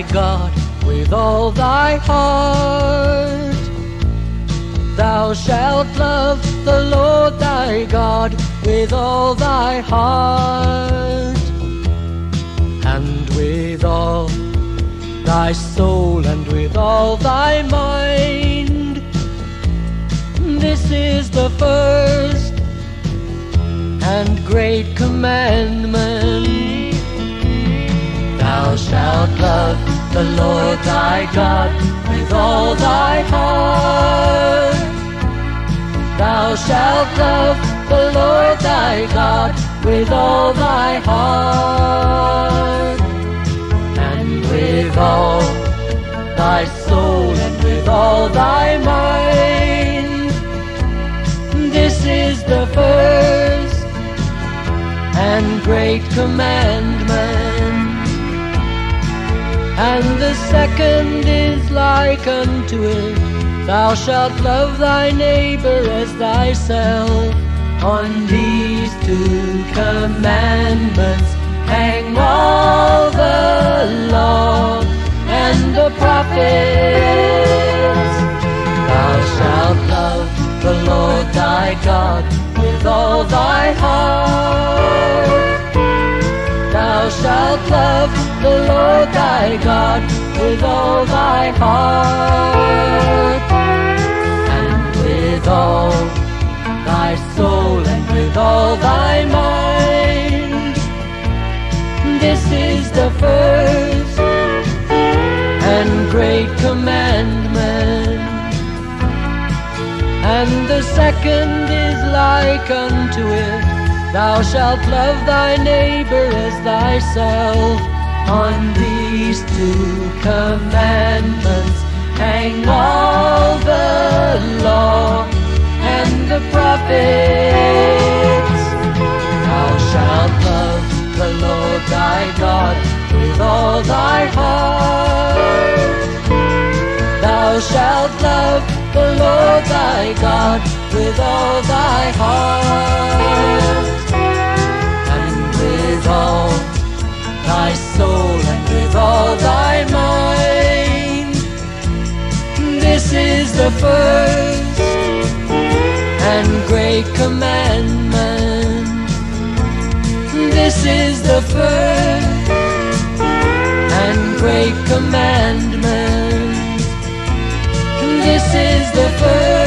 thy God with all thy heart. Thou shalt love the Lord thy God with all thy heart and with all thy soul and with all thy mind. This is the first and great commandment. Thou shalt love the Lord thy God with all thy heart. Thou shalt love the Lord thy God with all thy heart and with all thy soul and with all thy mind. This is the first and great commandment. And the second is like unto it Thou shalt love thy neighbor as thyself. On these two commandments hang all the law and the prophets. Thou shalt love the Lord thy God with all thy heart. Shalt love the Lord thy God with all thy heart and with all thy soul and with all thy mind. This is the first and great commandment. And the second is like unto it Thou shalt love thy neighbor as thyself. On these two commandments hang all the law and the prophets. Thou shalt love the Lord thy God with all thy heart. Thou shalt love the Lord thy God with all thy heart first and great commandment. This is the first and great commandment. This is the first